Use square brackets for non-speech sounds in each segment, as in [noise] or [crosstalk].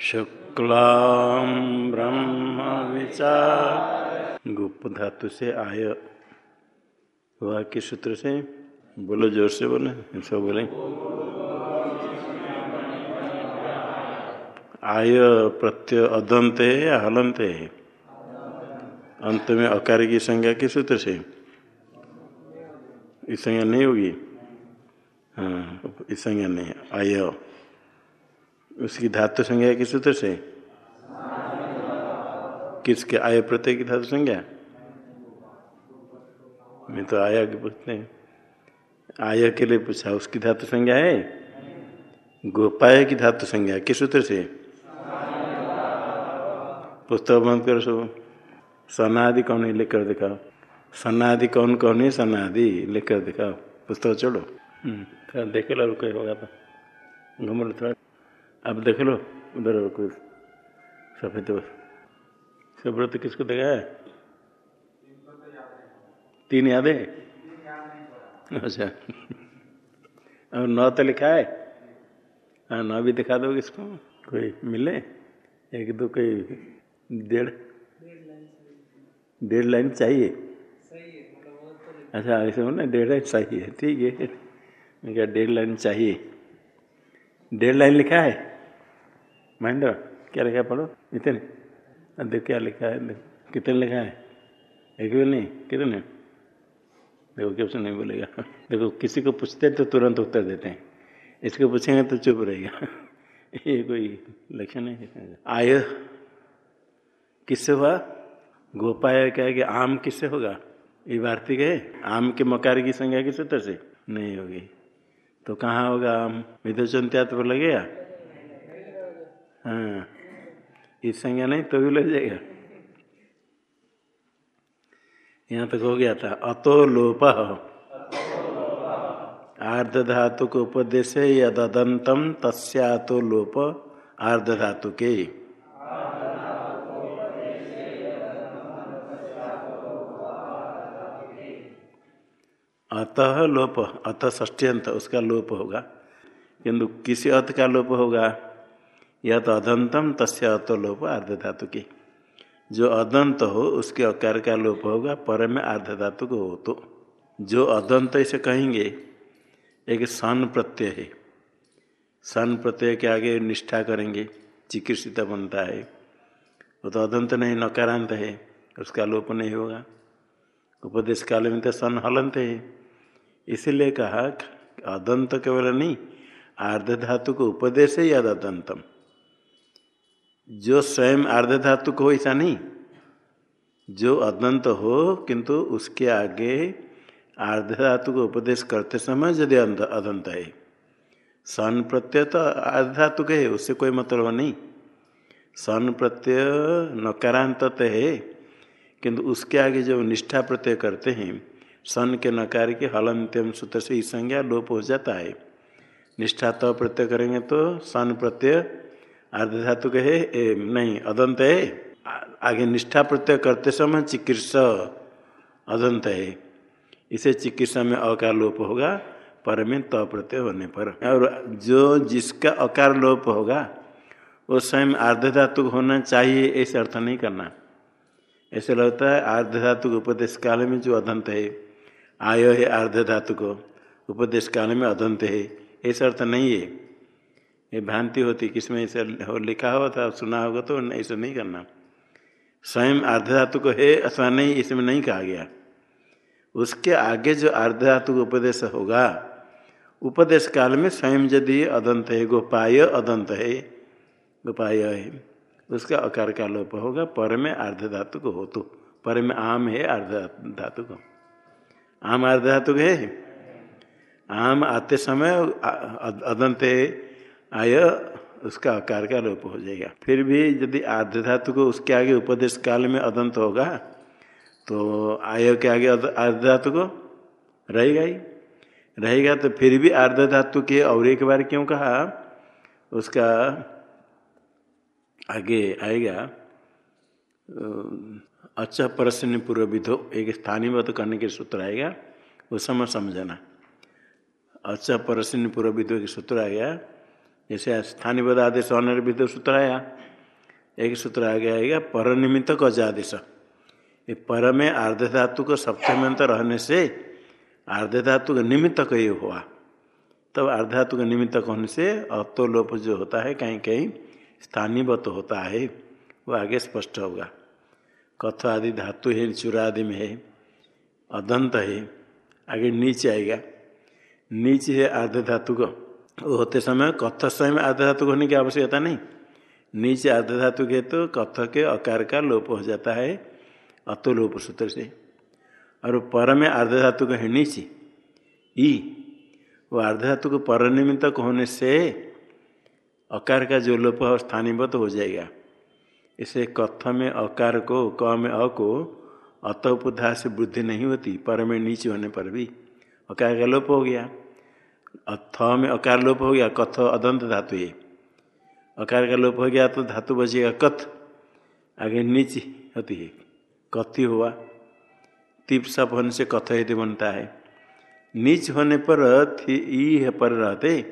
शुक्लां ब्रह्म विचार गुप्त धातु से आय। वह के सूत्र से बोलो, ज़ोर से बोले सब बोले। आय प्रत्यय अदंत है या हलंत है? अंत में अकार की संज्ञा के सूत्र से। इस संज्ञा नहीं होगी? हाँ इस संज्ञा नहीं आय। उसकी धातु संज्ञा किस सूत्र से? किसके आय प्रत्यय की धातु संज्ञा? मैं तो आया के पूछते हैं। आय के लिए पूछा, उसकी धातु संज्ञा है? गोपाय की धातु संज्ञा, किस सूत्र से? पुस्तक बंद करो सब। सनादि कौन है? लेकर दिखाओ। सनादि कौन कौन है? सनादि लेकर दिखाओ। पुस्तक छोड़ो थोड़ा देख लो कोई होगा तो। घूम लो थोड़ा। अब देख लो उधर कोई सफ़ेद सब्रत किसको देखा है? तीन याद? है अच्छा। और नौ तो लिखा है। हाँ नौ भी दिखा दो किसको कोई मिले? एक, दो, कोई डेढ़? डेढ़ लाइन चाहिए? अच्छा ऐसे हो डेढ़ लाइन चाहिए। ठीक है। क्या डेढ़ लाइन चाहिए। डेढ़ लाइन लिखा है? महेंद्र क्या लिखा है पढ़ो? इतने। देख क्या लिखा है कितने लिखा है? एक भी नहीं, कितने देखो क्वेश्चन नहीं बोलेगा। [laughs] देखो, किसी को पूछते तो तुरंत उत्तर देते हैं। इसको पूछेंगे तो चुप रहेगा। [laughs] ये कोई लक्षण है? आय, किससे हुआ? गोपाय क्या है कि आम किससे होगा? ये वार्तिक है आम के मकार की संज्ञा किस सूत्र से? नहीं होगी। तो कहाँ होगा आम? विदोचन तो लगेगा हाँ। इस संज्ञा नहीं तो भी लग जाएगा। यहाँ तक हो गया था, अतो लोप। आर्ध धातु को उपदेश यदंतम तस्यातो लोप आर्ध धातु के अतः लोप, अतः ष्टियंत उसका लोप होगा। किंतु किसी अर्थ का लोप होगा? यह तो अदंतम तस्य अत लोप आर्ध धातु की। जो अदंत हो, उसके अकार का लोप होगा, पर में आर्ध धातु को हो तो जो अदंत इसे कहेंगे, एक सन प्रत्यय है। सन प्रत्यय के आगे निष्ठा करेंगे, चिकित्सित बनता है। वो तो अदंत नहीं, नकारांत है, उसका लोप नहीं होगा। उपदेश काल में तो सन हलंत है। इसीलिए कहा, अदंत केवल नहीं आर्ध धातु को उपदेश है, यद अदंतम। जो स्वयं आर्ध धातु को ऐसा नहीं, जो अदंत हो, किंतु उसके आगे आर्ध धातु को उपदेश करते समय यदि अदंत है। सन प्रत्यय तो आर्ध धातु के है, उससे कोई मतलब नहीं। सन प्रत्यय नकारांत तो है, किंतु उसके आगे जो निष्ठा प्रत्यय करते हैं, सन के नकार के हलंत्यम सूत्र से ही संज्ञा लोप हो जाता है। निष्ठा तो प्रत्यय करेंगे तो सन प्रत्यय अर्ध धातु है ए, नहीं अदंत है। आगे निष्ठा प्रत्यय करते समय चिकित्सा अदंत है। इसे चिकित्सा में अकार लोप होगा पर में त प्रत्यय होने पर। और जो जिसका अकार लोप होगा वो स्वयं आर्ध धातु होना चाहिए ऐसे अर्थ नहीं करना। ऐसे लगता है आर्ध धातु को उपदेश काल में जो अदंत है आय है आर्ध धातु को उपदेश काल में अदंत है ऐसा अर्थ नहीं है। ये भ्रांति होती, किसमें ऐसा लिखा हुआ था सुना होगा तो ऐसा नहीं करना। स्वयं आर्ध को है, अथवा नहीं, इसमें नहीं कहा गया। उसके आगे जो आर्ध उपदेश होगा, उपदेश काल में स्वयं यदि अदंत है, गोपाय अदंत है, गोपाय है, उसका अकार का लोप होगा, पर में आर्ध धातु को हो तो पर में आम है आर्ध धातु को। आम आर्ध धातु है? आम आते समय अदंत आय, उसका आकार का लोप हो जाएगा। फिर भी यदि आर्ध धातु को उसके आगे उपदेश काल में अदंत होगा तो आय के आगे आर्ध धातु को रहेगा ही। रहेगा तो फिर भी आर्ध धातु के और एक बार क्यों कहा? उसका आगे आएगा अच्छा परसन्न पूर्व विधो एक स्थानीय करने के सूत्र आएगा वो समय समझना। अच्छा परसन्न पूर्व विधो के सूत्र आएगा जैसे स्थानीय आदेश अनिर्विध सूत्र आया, एक सूत्र आ गया आएगा, पर निमित्त कजादेश ये पर में आर्ध धातु को सप्तमंत रहने से आर्ध धातु का निमित्त कई हुआ। तब तो धातु का निमित्त होने से अतोलोप जो होता है, कहीं कहीं स्थानीयवत होता है, वो आगे स्पष्ट होगा। कथ आदि धातु है चुरादि में है, अदंत है, आगे नीचे आएगा। नीचे है आर्ध धातु को। होते समय कथ समय में आर्ध धातु होने की आवश्यकता नहीं। नीचे आर्ध धातु के तो कथ के आकार का लोप हो जाता है, अतुलोप सूत्र से। और पर में आर्ध धातु का है नीचे। ई, वो आर्ध धातु को पर निमित्त होने से अकार का जो लोप है स्थानीयबद्ध हो जाएगा। इसे कथ में अकार को, क में अ को अत उपधा से वृद्धि नहीं होती, पर में नीचे होने पर भी। अकार का लोप हो गया। अथ में अकार लोप हो गया, कथ अदंत धातु ये। अकार का लोप हो गया तो धातु बचेगा कथ, आगे नीचे होती है। कथी हुआ? तिप सप होने से कथ यदि बनता है। नीच होने पर ई पर रहते,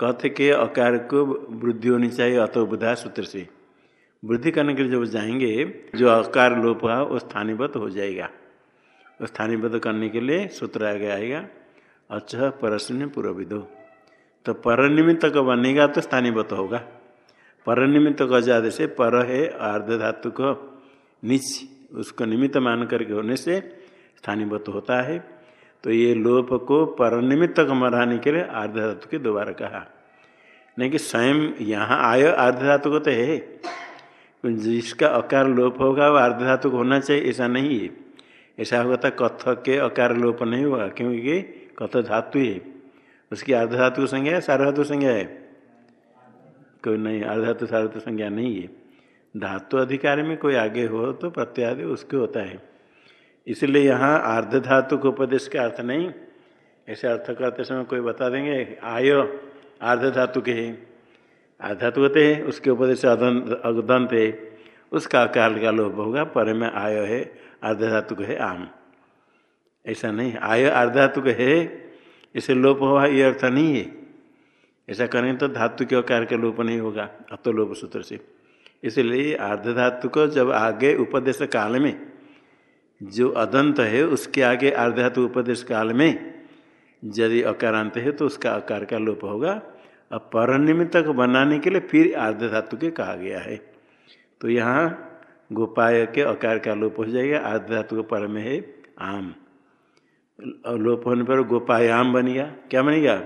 कथ के अकार को वृद्धि होनी चाहिए अत बुधा सूत्र से। वृद्धि करने के लिए जब जाएँगे, जो अकार लोप हुआ, वो स्थानीयबद्ध हो जाएगा। स्थानीयबद्ध करने के लिए सूत्र आगे आएगा। अच्छा परस्न पूर्व विदो तो पर निमित्त का बनेगा तो स्थानीयबद्ध होगा। पर निमित्त का ज़्यादा से पर है अर्ध धातु को निच, उसको निमित्त मान करके होने से स्थानीयबद्ध होता है। तो ये लोप को पर निमित्त को मराने के लिए आर्ध धातु के दोबारा कहा। नहीं कि स्वयं यहाँ आय आर्ध धातु को तो है। जिसका अकार लोप होगा, वो अर्ध धातु को होना चाहिए, ऐसा नहीं है। ऐसा होगा था कथ के अकार लोप नहीं होगा, क्योंकि कथ धातु है। उसकी अर्ध धातु संज्ञा है, सार्वधातु संज्ञा है? कोई नहीं अर्धातु सार्वधातु संज्ञा नहीं है। धातु अधिकार में कोई आगे हो तो प्रत्यादि उसके होता है। इसलिए यहाँ अर्ध धातु को उपदेश का अर्थ नहीं। ऐसे अर्थ करते समय कोई बता देंगे, आय अर्ध धातु के है। आधातु होते हैं, उसके उपदेश अदंत है। उसका काल का लोभ होगा, पर में आय है अर्ध धातु है, आम। ऐसा नहीं आय अर्धातु है, इसे लोप हुआ ये अर्थ नहीं है। ऐसा करें तो धातु के आकार का लोप नहीं होगा अतो लोप सूत्र से। इसलिए अर्ध धातु को जब आगे उपदेश काल में, जो अदंत है, उसके आगे अर्धातु उपदेश काल में यदि अकारांत है तो उसका आकार का लोप होगा। अब पर बनाने के लिए फिर आर्ध धातु के कहा गया है। तो यहाँ गोपाय के आकार का लोप हो जाएगा, आर्ध धातु के पर में है, आम। लोप होने पर गोपायाम बनेगा क्या बनेगा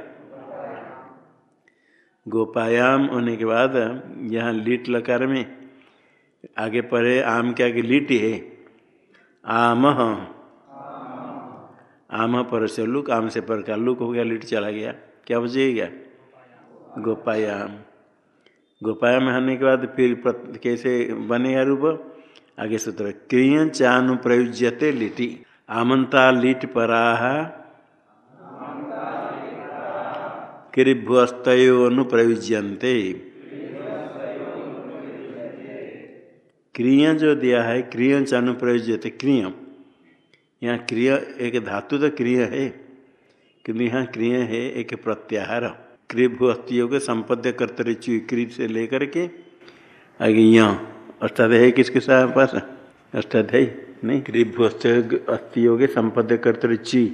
गोपायाम होने के बाद यहाँ लीट लकार में आगे पढ़े आम के आगे लीट है। आम आम पर से लुक, आम से पर का लुक हो गया, लीट चला गया। क्या बचेगा गोपायाम। गोपायाम होने के बाद फिर कैसे बनेगा रूप? आगे सूत्र, क्रिय चानुप्रयुज्यते लिटि। आमंता लीट पराह अनुप्रयुज्यंते क्रिया जो दिया है, क्रिय अनुप्रयुज्यते, क्रिय। यहाँ क्रिय एक धातु तो क्रिय है, किंतु यहाँ क्रिय है एक प्रत्याहार। क्रिभु अस्थियोग संपद्य कर्तरी क्री से लेकर के आगे यहाँ। अष्टाध्याय किसके साथ पास? अष्टाध्याय। नहीं। क्रिभु अस्थियोग संपद्य कर्तरी ची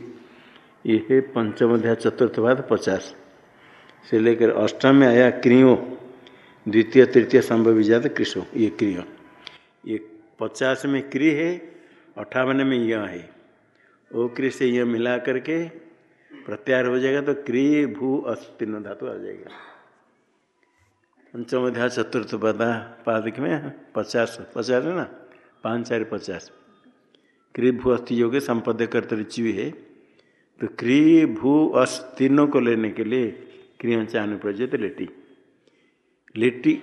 ये है पंचम अध्याय चतुर्थ बाद पचास। से लेकर अष्टम में आया क्रियो। द्वितीय, तृतीय संभव विजात कृषो। ये क्रिय। ये पचास में क्री है, अठावन में यह है। वो क्रि से यह मिला करके प्रत्यार हो जाएगा तो क्री भू अस्तिन धातु आ जाएगा। पंचम अध्याय चतुर्थ पदा पादक में पचास। पचास है ना? पाँच चार पचास। क्री भू अस्थि योग संपद कर्तरी ची है। तो क्री भू अस तीनों को लेने के लिए क्रियचान प्रजित लेटी लिट्टी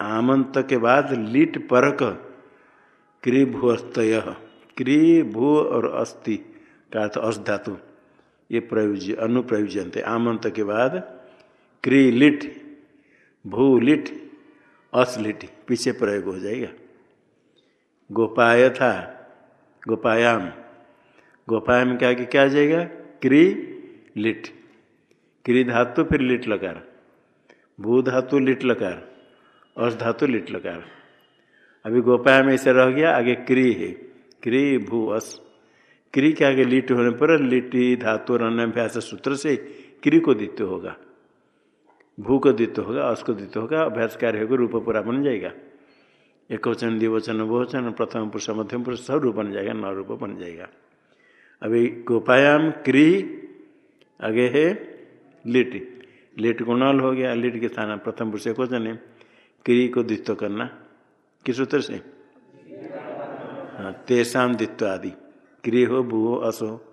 आमंत के बाद लिट परक क्री भू अस्तय क्री भू और अस्थि का अर्थ अस धातु। ये प्रयोज्य अनुप्रयोजनते आमंत के बाद क्री लिट भू लिट असलिट पीछे प्रयोग हो जाएगा। गोपाय था गोपायाम। गोपायाम कि क्या आ जाएगा? क्री लिट। क्री धातु फिर लिट लकार। भू धातु लिट लकार। अस धातु लिट लकार। अभी गोपायाम ऐसे रह गया, आगे क्री है। क्री भू अस। क्री के आगे लिट होने पर लिटी धातु अभ्यास सूत्र से क्री को द्वित्व होगा। भू को द्वित्व होगा, अस को द्वित्व होगा, अभ्यास कार्य होगा, रूप पूरा बन जाएगा। एक वचन द्विवचन, बहुवचन, प्रथम पुरुष, मध्यम पुरुष सब रूप बन जाएगा नौ रूप बन जाएगा। अभी गोपायाम क्री, आगे है, लिट। लिट को नल हो गया, लिट के स्थान, प्रथम पुरुष एक वचन है। क्री को द्वित्व करना, किस सूत्र से? हाँ तेषाम द्वित्व आदि। क्री हो, भू हो, अस हो।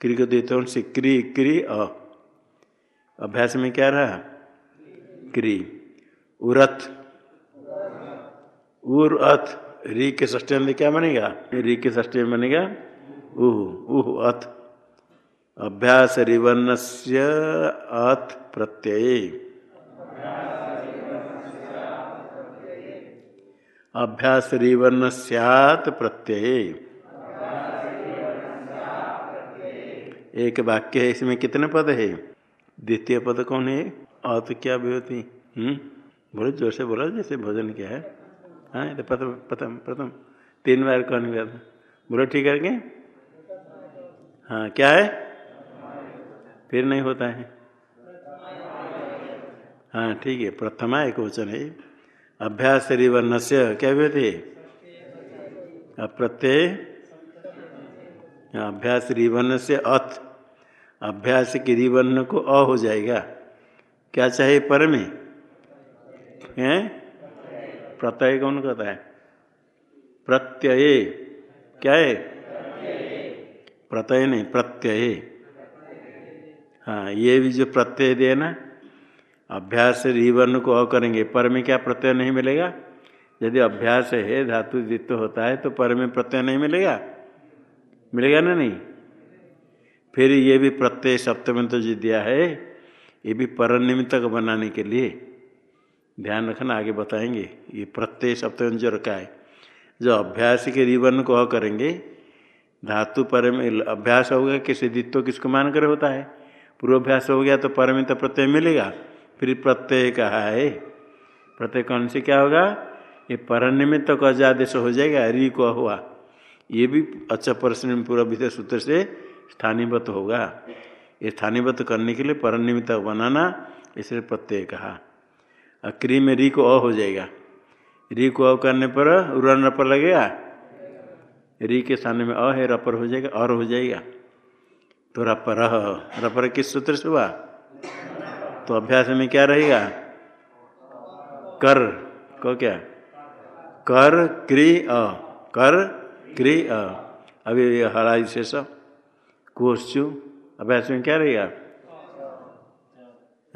क्री को द्वित्व से? क्री क्री, अ। अभ्यास में क्या रहा? क्री। उरथ। उर अथ री के ष्टी में क्या बनेगा री के ष्टी में बनेगा उह उह अथ अभ्यास रिवर्ण से अथ प्रत्यय अभ्यास रिवर्ण सैत प्रत्यय एक वाक्य है इसमें कितने पद है द्वितीय पद कौन है अत क्या विभूति हम्म बोलो ज़ोर से बोला जैसे भोजन क्या है हाँ तो प्रथम प्रथम प्रथम। तीन बार कहने के बाद बोलो ठीक करके? हाँ क्या है? फिर नहीं होता है। हाँ ठीक है, प्रथमा एक वचन है। अभ्यास रिवर्ण से क्या व्यक्ति प्रत्यय अभ्यास रिवर्ण से अथ। अभ्यास के रिवर्ण को अ हो जाएगा। क्या चाहिए? पर में है? प्रत्यय कौन कहता है? प्रत्यय। क्या है? प्रत्यय नहीं, प्रत्यय। हाँ ये भी जो प्रत्यय दे ना, अभ्यास रिवर्ण को अ करेंगे, पर में क्या प्रत्यय नहीं मिलेगा? यदि अभ्यास है, धातु द्वित्व होता है तो पर में प्रत्यय नहीं मिलेगा? मिलेगा ना नहीं? फिर ये भी प्रत्यय सप्तम तो जो दिया है, ये भी पर निमित्तक बनाने के लिए। ध्यान रखना, आगे बताएँगे। ये प्रत्यय सप्तम जो रखा है जो अभ्यास के रिवन को करेंगे, धातु पर में अभ्यास होगा किसी द्वित्व किसको मान कर होता है? पूर्वाभ्यास हो गया तो पर में तो प्रत्यय मिलेगा। फिर प्रत्यय कहा है? प्रत्यय कौन से क्या होगा? ये पर निमित्त का अजादेश हो जाएगा री को हुआ। ये भी अच्छा प्रश्न पूरा विधि सूत्र से स्थानीयत होगा। ये स्थानीयत करने के लिए पर निमित्त बनाना, इसलिए प्रत्यय कहा। क्री में री को अ हो जाएगा। री को अ करने पर उड़न रपर लगेगा? री के सामने में अ है रपर हो जाएगा और हो जाएगा। तो रपर अ रपर किस सूत्र से हुआ? तो अभ्यास में क्या रहेगा? कर, को क्या? कर, क्री, अ। कर, क्री, अ। अभी हराई शेष कोश्चु अभ्यास में क्या रहेगा?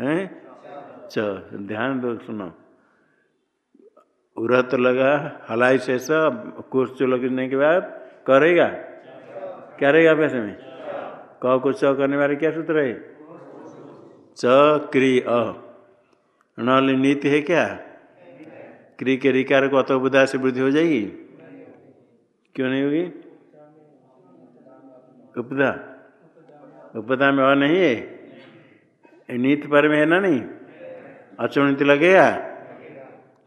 हैं? च ध्यान दो, सुनो। उरत लगा, हलाई शेष कोश्चु लगने के बाद, करेगा? क्या रहेगा अभ्यास में? क को च करने वाले क्या सूत्र है? च क्री अ नल नीति है क्या? क्री के रिकार को अतोबुदा से वृद्धि हो जाएगी? क्यों नहीं होगी? उपदा। उपदा में और नहीं है? नीति पर में है ना नहीं? अचोनित लगेगा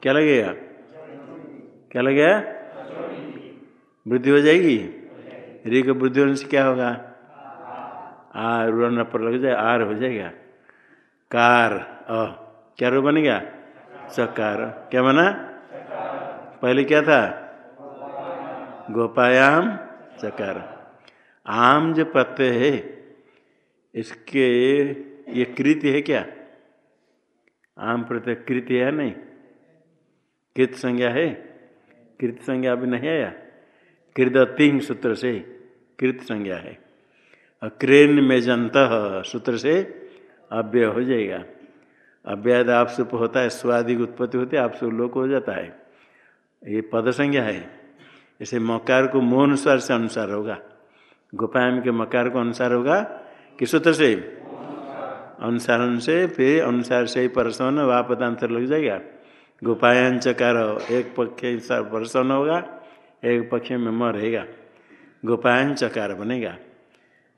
क्या लगेगा क्या लगेगा वृद्धि हो जाएगी? री को वृद्धि होने से क्या होगा? आर रुण पर लग जाए, आर हो जाएगा। कार, अ, क्या रू बनेगा चकार क्या बना? पहले क्या था? गोपायाम चकार आम जो पत्ते है, इसके ये कृति है क्या? आम प्रत्यय कृति है नहीं? कृत संज्ञा है? कृत संज्ञा अभी नहीं आया? कृदतिंग सूत्र से कृत संज्ञा है। क्रेन में जंत सूत्र से अव्यय हो जाएगा। अव्यय आपसुप होता है, स्वादि उत्पत्ति होती है आपसे लोक हो जाता है। ये पद संज्ञा है। इसे मकार को मोह अनुसार से अनुसार होगा। गोपायम के मकार को अनुसार होगा कि सूत्र से? अनुसारण से, फिर अनुसार से ही परसवन पदांतर लग जाएगा। गोपायन चकार, एक पक्ष परसवन होगा, एक पक्ष में म रहेगा। गोपायन चकार बनेगा।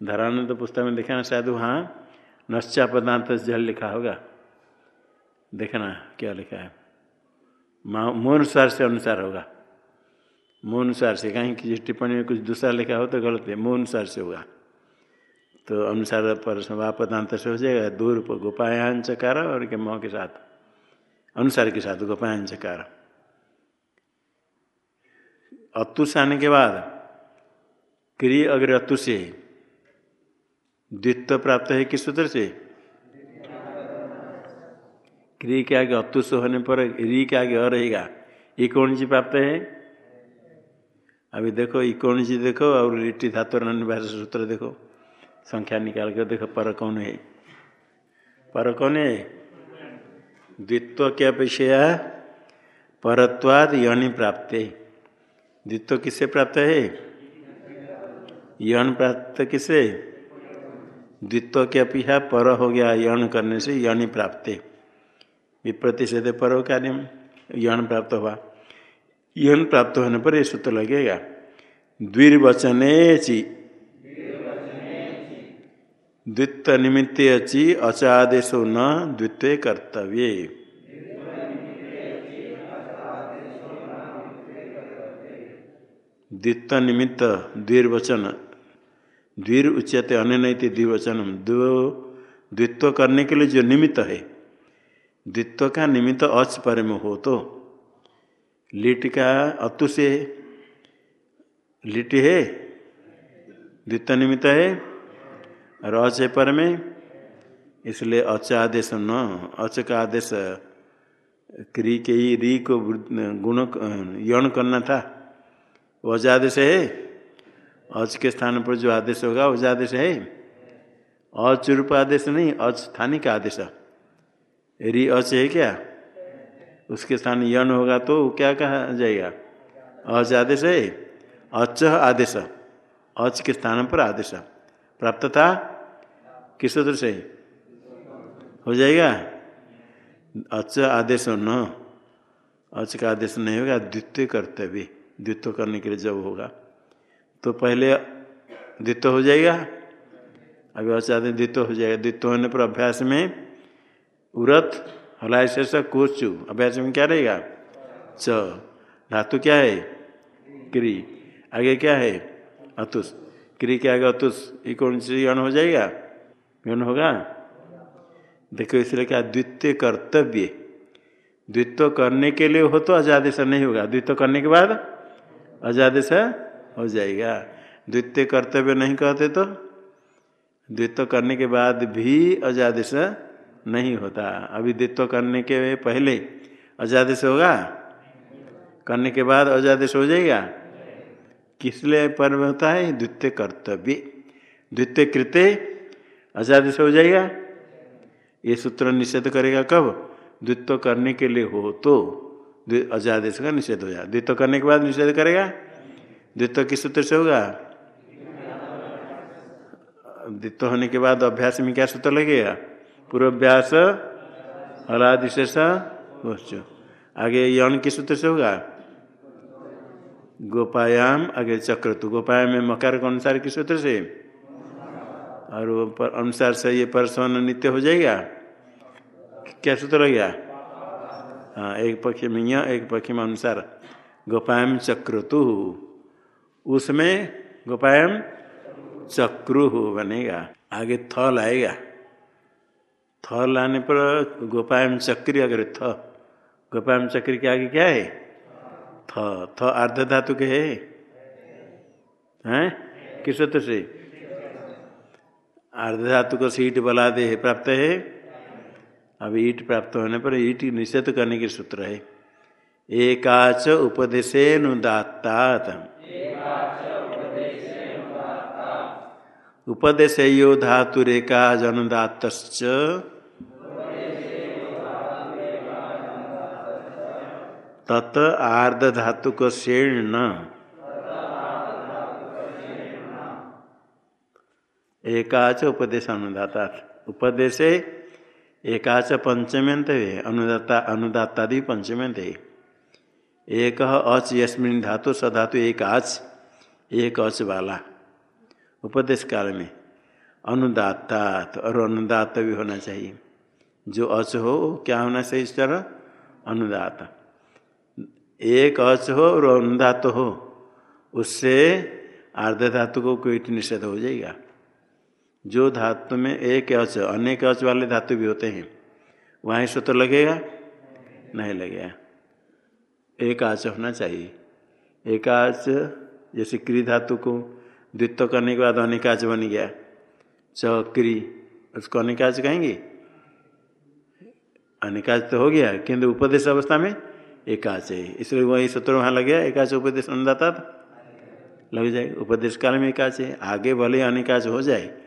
धरानंद तो पुस्तक में देखा शायद वहाँ नश्चा पदांत जल लिखा होगा। देखना क्या लिखा है? अनुसार से अनुसार होगा। अनुसार से, कहीं किसी टिप्पणी में कुछ दूसरा लिखा हो तो गलत है। अनुसार से होगा। तो अनुसार पर वापदांत से हो जाएगा। दूर पर गोपायान चकार और के मोह के साथ, अनुसार के साथ गोपायान चकार अतुष आने के बाद क्रिय अग्र अतुष से द्वित्व प्राप्त है किस सूत्र से? क्रिय के आगे अतुष होने पर री के आगे अ रहेगा। सी प्राप्त है? अभी देखो सी देखो? और लिट्टी धातु सूत्र देखो। संख्या निकाल कर देखो, पर कौन है? पर कौन है? द्वित्व के अपेक्षा परत्वाद यौनि प्राप्त द्वित्व किससे प्राप्त है? यौन प्राप्त किसे? द्वित्व के अपेक्षा पर हो गया, यौन करने से यौनि प्राप्त विप्रतिषेध पर कार्य यौन प्राप्त हुआ। यौन प्राप्त होने पर ये सूत्र लगेगा। द्विर्वचने द्वित्व निमित्त अचि अचादेशो न द्वित्व कर्तव्य। द्वित्व निमित्त द्विर्वचन। द्विर उच्यते अनैति द्विवचन। द्वो द्वित्व करने के लिए जो निमित्त है, द्वित्व का निमित्त अच पर में हो तो लिट का अतु से लिट है द्वित्व निमित्त है। अच है पर में, इसलिए अच आदेश न, अच का आदेश, क्री के ही री को गुण यौन करना था। वज आदेश है। अच के स्थान पर जो आदेश होगा, वज आदेश है। अच रूप आदेश नहीं, अच स्थानिक आदेश। री अच है क्या? उसके स्थान यन होगा तो क्या कहा जाएगा? अच आदेश है। अच आदेश। अच के स्थान पर आदेश। प्राप्त था? किस सूत्र से? हो जाएगा? अच आदेश न अच का आदेश नहीं होगा, द्वितीय कर्तव्य। द्वित्व करने के लिए जब होगा तो पहले द्वित्व हो जाएगा। अभी अच आदेश द्वित्व हो जाएगा। द्वित्व होने पर अभ्यास में उरत हलाय शेष, कोचु। अभ्यास में क्या रहेगा? च। धातु क्या है? क्री आगे क्या है? अतुष। क्री के आगे अतुष। ये कौन सी अण हो जाएगा? यौन होगा? देखो, इसलिए क्या द्वितीय कर्तव्य? द्वित्व करने के लिए हो तो अजादेश नहीं होगा। द्वित्व करने के बाद अजादेश हो जाएगा। द्वितीय कर्तव्य नहीं कहते तो? द्वित्व करने के बाद भी अजादेश नहीं होता। अभी द्वित्व करने के पहले अजादेश होगा? करने के बाद अजादेश हो जाएगा? किस लिए पर्व होता है? द्वितीय कर्तव्य। द्वितीय कृत्य अजादेश हो जाएगा? ये सूत्र निषेध करेगा कब? द्वित्व करने के लिए हो तो। अजादेश का निषेध हो जाए द्वित्व करने के बाद निषेध करेगा? द्वित्व किस सूत्र से होगा? द्वित्व होने के बाद अभ्यास में क्या सूत्र लगेगा? पूर्वाभ्यास हलादिशेष आगे यौन किस सूत्र से होगा? गोपायाम, आगे चक्रतु। गोपायाम में मकार के अनुसार किस सूत्र से? और पर अनुसार से ये परसवन नित्य हो जाएगा? क्या सूत्र लग गया? हाँ एक पक्ष में यह, एक पक्ष में अनुसार। गोपायम चक्रतु। उसमें गोपायम चक्रु बनेगा। आगे थ लाएगा। थ लाने पर गोपायम चक्री अगर थ। गोपायम चक्री के आगे क्या है? थ। थ अर्ध धातु के है। हैं? किस सूत्र से? अर्ध धातु को सीट बला दे प्राप्त है? अब ईट प्राप्त होने पर ईट निषेध करने के सूत्र है। एकाच उपदेशे नुदात्तात उपदेश यो धातुरेका जनुदात तत् आर्ध धातु को शेण एकाच उपदेश अनुदाता, उपदेश एकाच पंचमेंत है अनुदाता अनुदाता अनुदातादि पंचमेंत है एक अच यस्मिन धातु सधातु एक आच एक अच वाला उपदेश काल में अनुदाता और अनुदात भी होना चाहिए। जो अच हो, क्या होना चाहिए इस तरह? अनुदात। एक अच हो, और अनुदात हो, उससे आर्ध धातु को कोई निषेध हो जाएगा। जो धातु में एक अच, अनेक अच वाले धातु भी होते हैं, वहाँ से तो लगेगा? नहीं लगेगा। एक आच होना चाहिए। एक आच जैसे क्री धातु को द्वित्व करने के बाद अनेक अनेकाच बन गया। चक्री उसको अनेकाच कहेंगे? अनेकाच तो हो गया, किंतु उपदेश अवस्था में एकाच है। इसलिए वही सूत्र वहाँ लग गया एकाच उपदेश अन्नदाता। लग जाए उपदेश काल में एकाच है। आगे भले अनेकाच हो जाए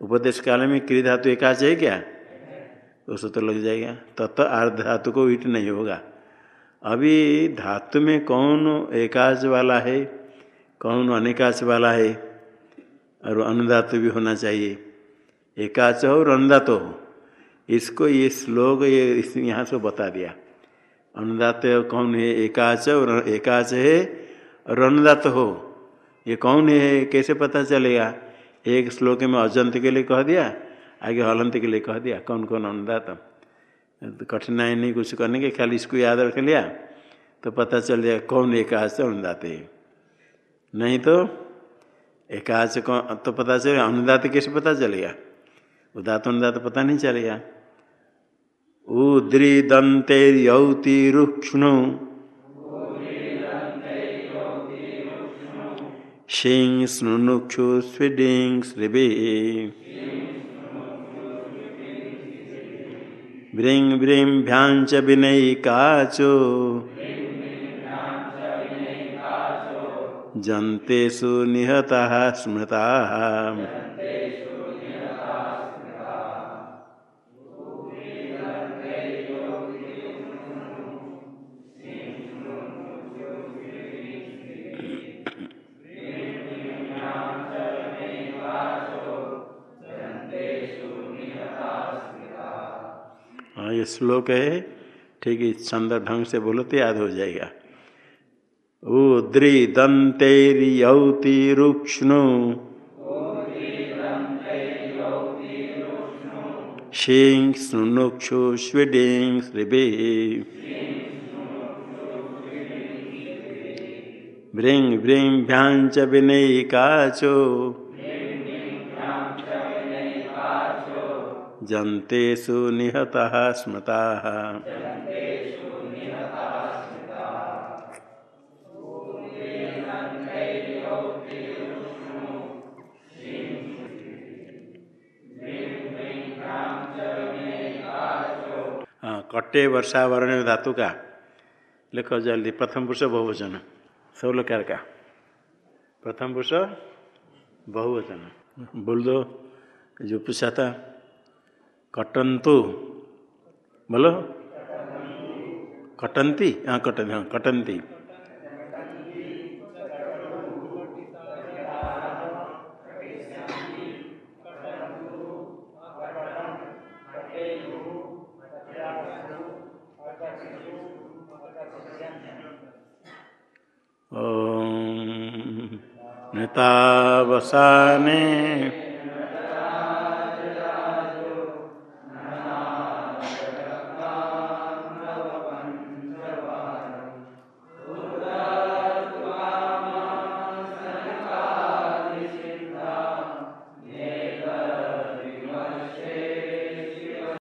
उपदेश काल में क्री धातु एकाच है क्या? तो सूत्र लग जाएगा। तत् अर्ध धातु को ईट नहीं होगा। अभी धातु में कौन एकाच वाला है, कौन अनेकाच वाला है, और अनुदात भी होना चाहिए। एकाच हो और अनुदात हो। इसको ये श्लोक ये इस यहाँ से बता दिया। अनुदात कौन है? एकाच और एकाच है, और अनुदात हो। ये कौन है, कैसे पता चलेगा? एक श्लोक में अजंत के लिए कह दिया, आगे हलंत के लिए कह दिया। कौन कौन अनुदात? तो कठिनाई नहीं, कुछ करने के, खाली इसको याद रख लिया तो पता चल जाएगा कौन एकाच अनुदात नहीं तो एकाच तो पता चलेगा अनुदात कैसे पता चलेगा? उदात अनुदात पता नहीं चलेगा। उद्री दंतेर्यौति रुक्ष्ण शिंग स्नुक्षु स्विडिंग ब्रीं ब्रीं ब्रिं भ्यांच विनयिकाचो श्लोक है, ठीक है छंद ढंग से बोलो तो याद हो जाएगा। उद्री दंतेरियौति रुक्ष्णु शिंग स्नुक्षु स्विडिंग ब्रिंग ब्रिंग भ्यांच विनयिकाचो। जंतेषु निहता स्मृता। कटे कट्टे वर्षा वर्ण धातु का। लिखो जल्दी प्रथम पुरुष बहुवचन। लोग का। प्रथम पुरुष बहुवचन। बोल दो, जो पूछा था। कटंतु। बोलो। कटंती? हाँ कटन हाँ कटंती। नेतावसाने